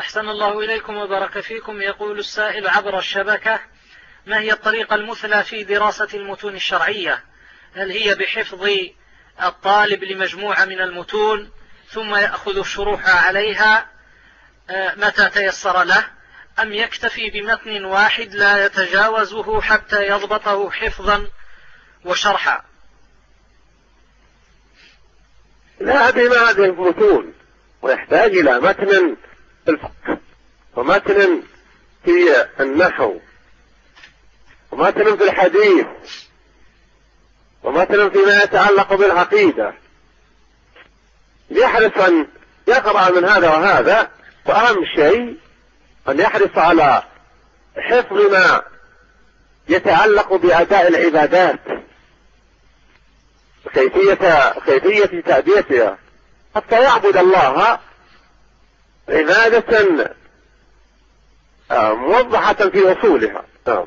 أحسن الله إليكم وبارك فيكم. يقول السائل عبر الشبكة ما هي الطريقة المثلى في دراسة المتون الشرعية؟ هل هي بحفظ الطالب لمجموعة من المتون ثم يأخذ الشروح عليها؟ آه، متى تيسر له؟ أم يكتفي بمتن واحد لا يتجاوزه حتى يضبطه حفظا وشرحا؟ لا بما هذه المتون؟ ويحتاج إلى متن الفقه ومتن في النحو ومتن في الحديث ومثلا فيما يتعلق بالعقيدة. يحرص أن يقرأ من هذا وهذا وأهم شيء أن يحرص على حفظ ما يتعلق بأداء العبادات كيفية كيفية تأديتها. حتى يعبد الله عبادة آه، موضحة في أصولها. نعم